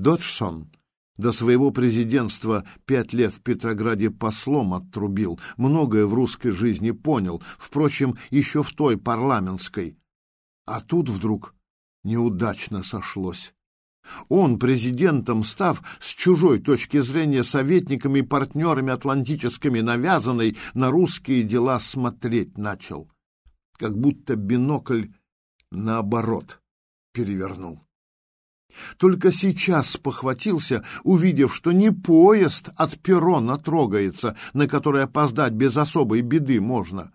Доджсон до своего президентства пять лет в Петрограде послом оттрубил, многое в русской жизни понял, впрочем, еще в той парламентской. А тут вдруг неудачно сошлось. Он, президентом став, с чужой точки зрения советниками и партнерами атлантическими навязанной, на русские дела смотреть начал. Как будто бинокль наоборот перевернул. Только сейчас похватился, увидев, что не поезд от перрона трогается, на который опоздать без особой беды можно.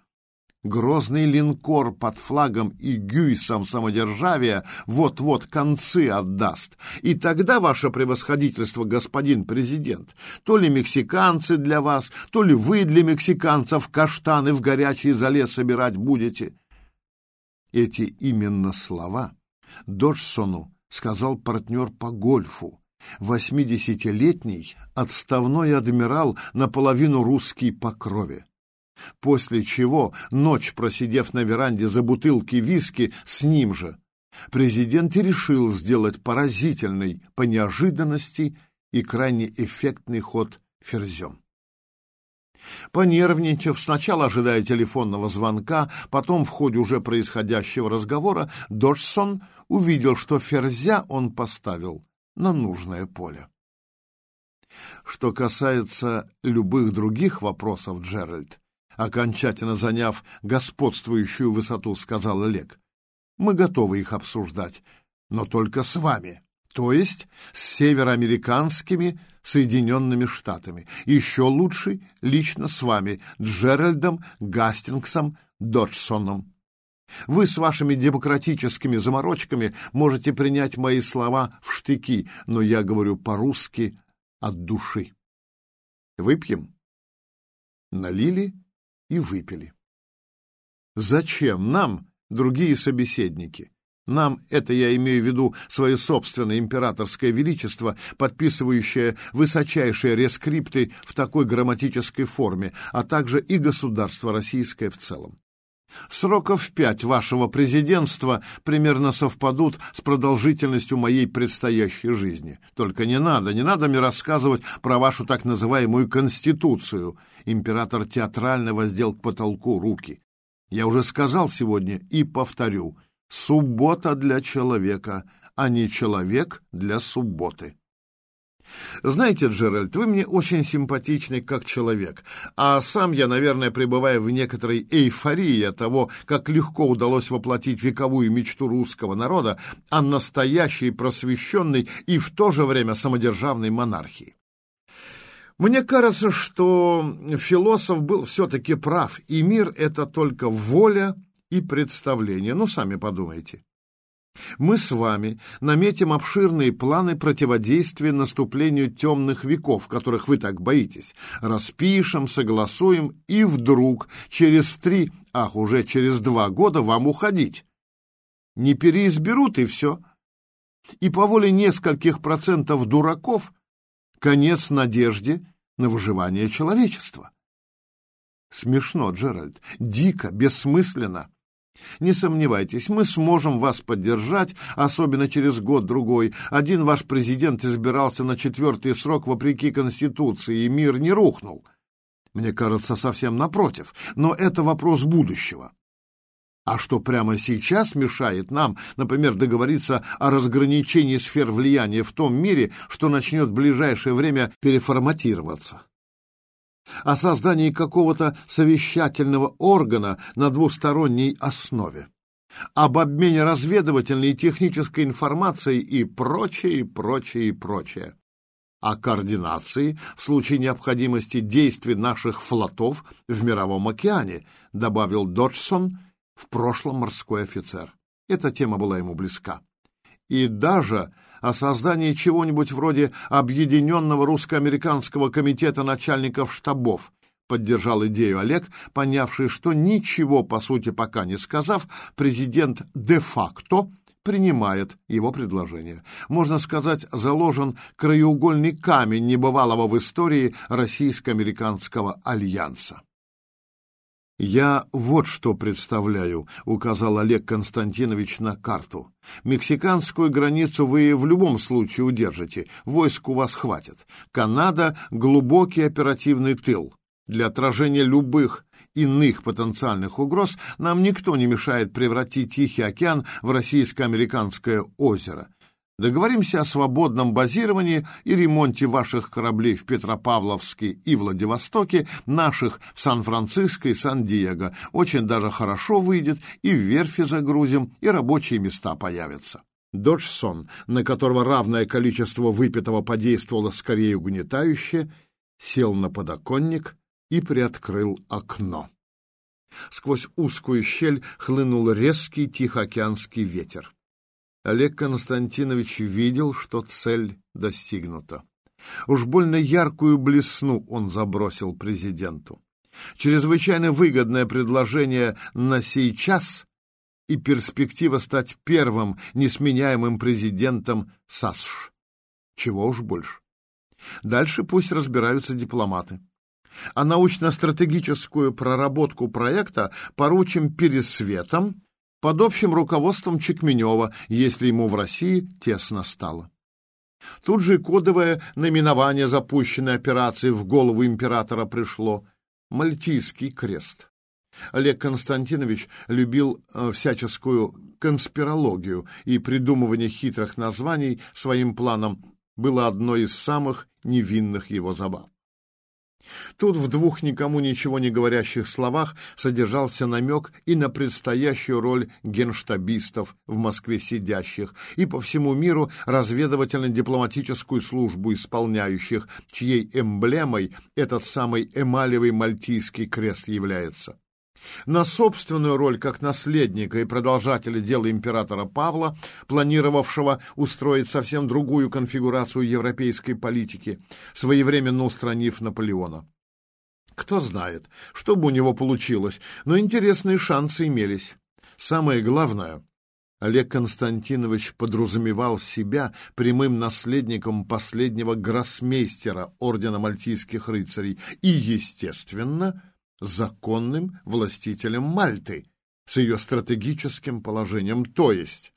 Грозный линкор под флагом и гюйсом самодержавия вот-вот концы отдаст. И тогда, ваше превосходительство, господин президент, то ли мексиканцы для вас, то ли вы для мексиканцев каштаны в горячей зале собирать будете. Эти именно слова Доджсону сказал партнер по гольфу, восьмидесятилетний отставной адмирал, наполовину русский по крови. После чего, ночь просидев на веранде за бутылки виски с ним же, президент и решил сделать поразительный по неожиданности и крайне эффектный ход ферзем. Понервничав, сначала ожидая телефонного звонка, потом в ходе уже происходящего разговора, Доджсон увидел, что ферзя он поставил на нужное поле. Что касается любых других вопросов, Джеральд, окончательно заняв господствующую высоту, сказал Олег, мы готовы их обсуждать, но только с вами, то есть с североамериканскими Соединенными Штатами. Еще лучше лично с вами, Джеральдом Гастингсом Доджсоном. Вы с вашими демократическими заморочками можете принять мои слова в штыки, но я говорю по-русски от души. Выпьем? Налили и выпили. Зачем нам другие собеседники? Нам, это я имею в виду свое собственное императорское величество, подписывающее высочайшие рескрипты в такой грамматической форме, а также и государство российское в целом. Сроков пять вашего президентства примерно совпадут с продолжительностью моей предстоящей жизни. Только не надо, не надо мне рассказывать про вашу так называемую Конституцию. Император театрально воздел к потолку руки. Я уже сказал сегодня и повторю. Суббота для человека, а не человек для субботы. Знаете, Джеральд, вы мне очень симпатичны как человек, а сам я, наверное, пребываю в некоторой эйфории от того, как легко удалось воплотить вековую мечту русского народа о настоящей просвещенной и в то же время самодержавной монархии. Мне кажется, что философ был все-таки прав, и мир — это только воля и представление. Ну, сами подумайте. Мы с вами наметим обширные планы противодействия наступлению темных веков, которых вы так боитесь. Распишем, согласуем, и вдруг через три, ах, уже через два года вам уходить. Не переизберут, и все. И по воле нескольких процентов дураков конец надежде на выживание человечества. Смешно, Джеральд, дико, бессмысленно. Не сомневайтесь, мы сможем вас поддержать, особенно через год-другой. Один ваш президент избирался на четвертый срок вопреки Конституции, и мир не рухнул. Мне кажется, совсем напротив, но это вопрос будущего. А что прямо сейчас мешает нам, например, договориться о разграничении сфер влияния в том мире, что начнет в ближайшее время переформатироваться? О создании какого-то совещательного органа на двусторонней основе, об обмене разведывательной и технической информацией и прочее, и прочее, и прочее. О координации в случае необходимости действий наших флотов в Мировом океане, добавил Доджсон, в прошлом морской офицер. Эта тема была ему близка. И даже о создании чего-нибудь вроде Объединенного русско-американского комитета начальников штабов, поддержал идею Олег, понявший, что ничего, по сути, пока не сказав, президент де-факто принимает его предложение. Можно сказать, заложен краеугольный камень небывалого в истории российско-американского альянса. «Я вот что представляю», — указал Олег Константинович на карту. «Мексиканскую границу вы в любом случае удержите, войск у вас хватит. Канада — глубокий оперативный тыл. Для отражения любых иных потенциальных угроз нам никто не мешает превратить Тихий океан в российско-американское озеро. Договоримся о свободном базировании и ремонте ваших кораблей в Петропавловске и Владивостоке, наших в Сан-Франциско и Сан-Диего. Очень даже хорошо выйдет, и в верфи загрузим, и рабочие места появятся. Доджсон, на которого равное количество выпитого подействовало скорее угнетающе, сел на подоконник и приоткрыл окно. Сквозь узкую щель хлынул резкий тихоокеанский ветер. Олег Константинович видел, что цель достигнута. Уж больно яркую блесну он забросил президенту. Чрезвычайно выгодное предложение на сейчас и перспектива стать первым несменяемым президентом САСШ. Чего уж больше. Дальше пусть разбираются дипломаты. А научно-стратегическую проработку проекта поручим пересветом под общим руководством Чекменева, если ему в России тесно стало. Тут же кодовое наименование запущенной операции в голову императора пришло — Мальтийский крест. Олег Константинович любил э, всяческую конспирологию, и придумывание хитрых названий своим планом было одной из самых невинных его забав. Тут в двух никому ничего не говорящих словах содержался намек и на предстоящую роль генштабистов в Москве сидящих, и по всему миру разведывательно-дипломатическую службу исполняющих, чьей эмблемой этот самый эмалевый мальтийский крест является. На собственную роль как наследника и продолжателя дела императора Павла, планировавшего устроить совсем другую конфигурацию европейской политики, своевременно устранив Наполеона. Кто знает, что бы у него получилось, но интересные шансы имелись. Самое главное, Олег Константинович подразумевал себя прямым наследником последнего гроссмейстера Ордена Мальтийских рыцарей и, естественно, законным властителем Мальты с ее стратегическим положением, то есть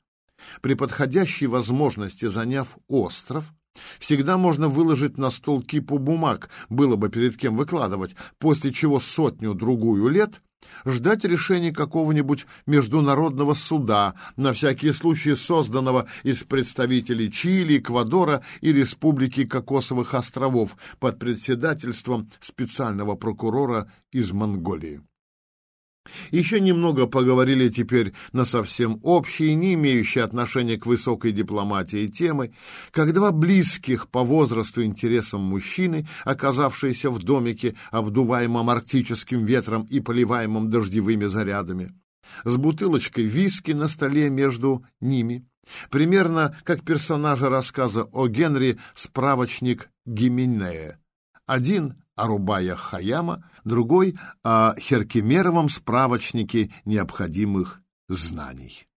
при подходящей возможности заняв остров, Всегда можно выложить на стол кипу бумаг, было бы перед кем выкладывать, после чего сотню-другую лет ждать решения какого-нибудь международного суда, на всякие случаи созданного из представителей Чили, Эквадора и Республики Кокосовых островов под председательством специального прокурора из Монголии. Еще немного поговорили теперь на совсем общие, не имеющие отношения к высокой дипломатии темы, как два близких по возрасту интересам мужчины, оказавшиеся в домике, обдуваемом арктическим ветром и поливаемом дождевыми зарядами, с бутылочкой виски на столе между ними, примерно как персонажа рассказа о Генри «Справочник Гименея». Один о Хаяма, другой о Херкемеровом справочнике необходимых знаний.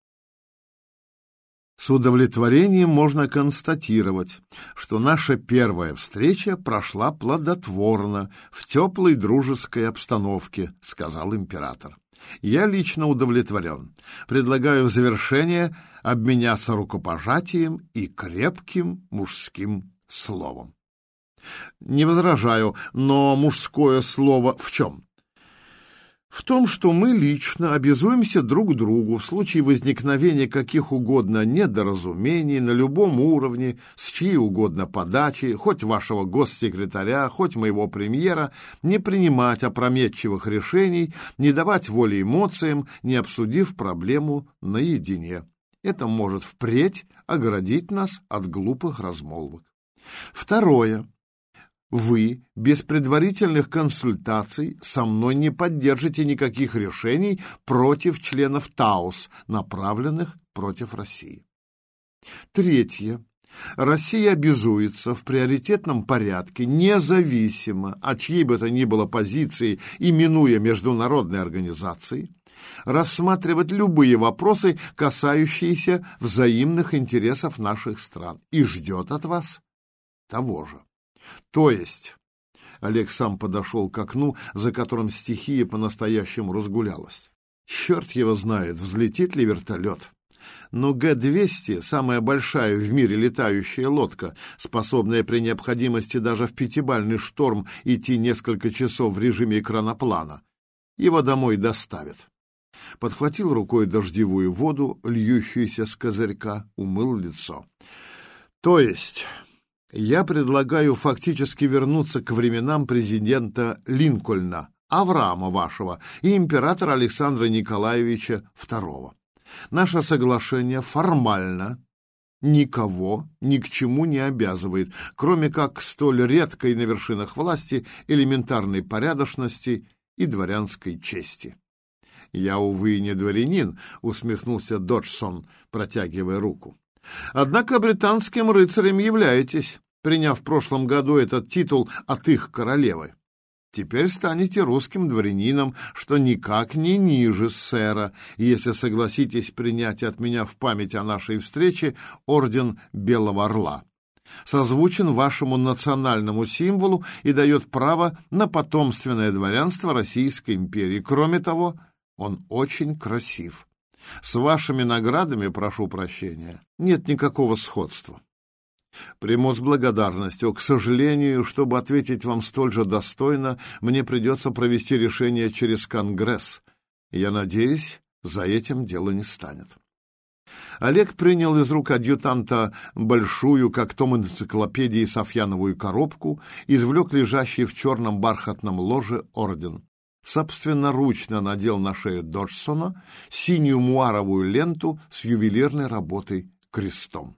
С удовлетворением можно констатировать, что наша первая встреча прошла плодотворно, в теплой дружеской обстановке, сказал император. Я лично удовлетворен. Предлагаю в завершение обменяться рукопожатием и крепким мужским словом. Не возражаю, но мужское слово в чем? В том, что мы лично обязуемся друг другу в случае возникновения каких угодно недоразумений на любом уровне, с чьей угодно подачи, хоть вашего госсекретаря, хоть моего премьера, не принимать опрометчивых решений, не давать воли эмоциям, не обсудив проблему наедине. Это может впредь оградить нас от глупых размолвок. Второе вы без предварительных консультаций со мной не поддержите никаких решений против членов ТАОС, направленных против России. Третье. Россия обязуется в приоритетном порядке, независимо от чьей бы то ни было позиции, именуя международной организацией, рассматривать любые вопросы, касающиеся взаимных интересов наших стран, и ждет от вас того же. То есть Олег сам подошел к окну, за которым стихия по-настоящему разгулялась. Черт его знает, взлетит ли вертолет. Но Г-200 — самая большая в мире летающая лодка, способная при необходимости даже в пятибальный шторм идти несколько часов в режиме экраноплана. Его домой доставят. Подхватил рукой дождевую воду, льющуюся с козырька, умыл лицо. То есть я предлагаю фактически вернуться к временам президента Линкольна, Авраама вашего и императора Александра Николаевича II. Наше соглашение формально никого ни к чему не обязывает, кроме как к столь редкой на вершинах власти элементарной порядочности и дворянской чести. «Я, увы, не дворянин», — усмехнулся Доджсон, протягивая руку. «Однако британским рыцарем являетесь приняв в прошлом году этот титул от их королевы. Теперь станете русским дворянином, что никак не ниже сэра, если согласитесь принять от меня в память о нашей встрече орден Белого Орла. Созвучен вашему национальному символу и дает право на потомственное дворянство Российской империи. Кроме того, он очень красив. С вашими наградами, прошу прощения, нет никакого сходства. Приму с благодарностью. К сожалению, чтобы ответить вам столь же достойно, мне придется провести решение через Конгресс. Я надеюсь, за этим дело не станет. Олег принял из рук адъютанта большую, как том энциклопедии, Софьяновую коробку, извлек лежащий в черном бархатном ложе орден. Собственноручно надел на шею Доджсона синюю муаровую ленту с ювелирной работой крестом.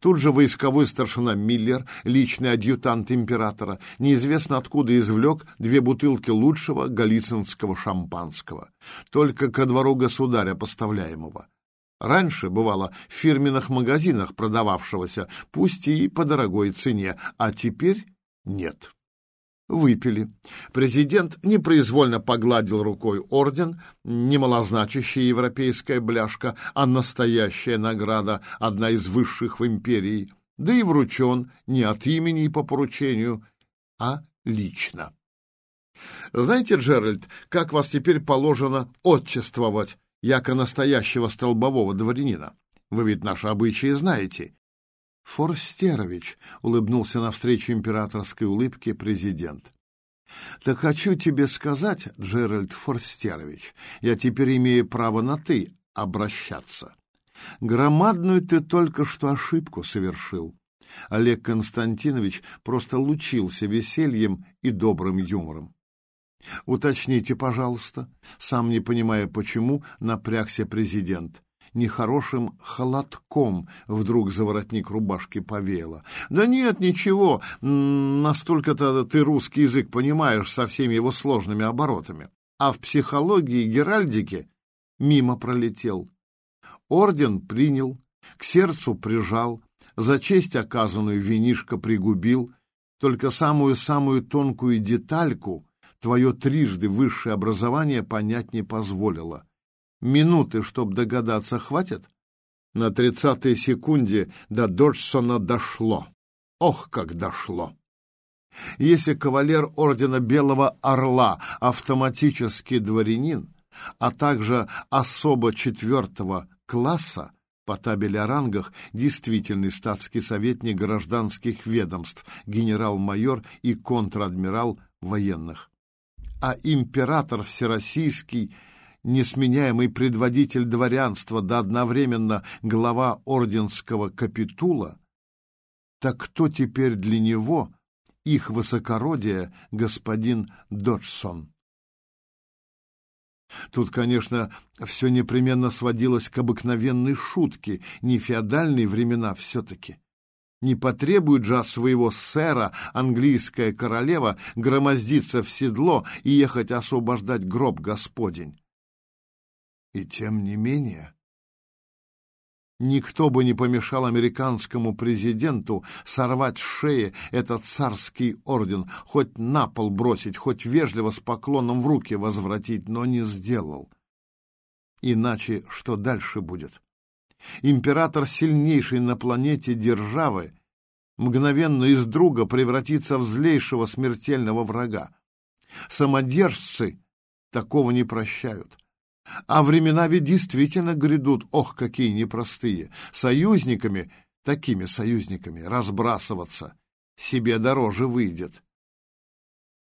Тут же войсковой старшина Миллер, личный адъютант императора, неизвестно откуда извлек две бутылки лучшего галицинского шампанского, только ко двору государя поставляемого. Раньше, бывало, в фирменных магазинах продававшегося, пусть и по дорогой цене, а теперь нет. Выпили. Президент непроизвольно погладил рукой орден, не малозначащая европейская бляшка, а настоящая награда, одна из высших в империи, да и вручен не от имени и по поручению, а лично. Знаете, Джеральд, как вас теперь положено отчествовать, яко настоящего столбового дворянина? Вы ведь наши обычаи знаете. Форстерович, улыбнулся навстречу императорской улыбке президент. Так хочу тебе сказать, Джеральд Форстерович, я теперь имею право на «ты» обращаться. Громадную ты только что ошибку совершил. Олег Константинович просто лучился весельем и добрым юмором. Уточните, пожалуйста, сам не понимая почему, напрягся президент нехорошим холодком вдруг за воротник рубашки повеяло. «Да нет, ничего, настолько-то ты русский язык понимаешь со всеми его сложными оборотами. А в психологии геральдике мимо пролетел. Орден принял, к сердцу прижал, за честь оказанную винишко пригубил, только самую-самую тонкую детальку твое трижды высшее образование понять не позволило. Минуты, чтоб догадаться, хватит? На тридцатой секунде до Доджсона дошло. Ох, как дошло! Если кавалер ордена Белого Орла автоматически дворянин, а также особо четвертого класса, по табели о рангах действительный статский советник гражданских ведомств, генерал-майор и контр-адмирал военных. А император всероссийский несменяемый предводитель дворянства да одновременно глава орденского капитула, так кто теперь для него их высокородие господин Доджсон? Тут, конечно, все непременно сводилось к обыкновенной шутке, не феодальные времена все-таки. Не потребует же от своего сэра английская королева громоздиться в седло и ехать освобождать гроб Господень. И тем не менее... Никто бы не помешал американскому президенту сорвать с шеи этот царский орден, хоть на пол бросить, хоть вежливо с поклоном в руки возвратить, но не сделал. Иначе что дальше будет? Император сильнейшей на планете державы мгновенно из друга превратиться в злейшего смертельного врага. Самодержцы такого не прощают. А времена ведь действительно грядут, ох, какие непростые. Союзниками, такими союзниками, разбрасываться себе дороже выйдет.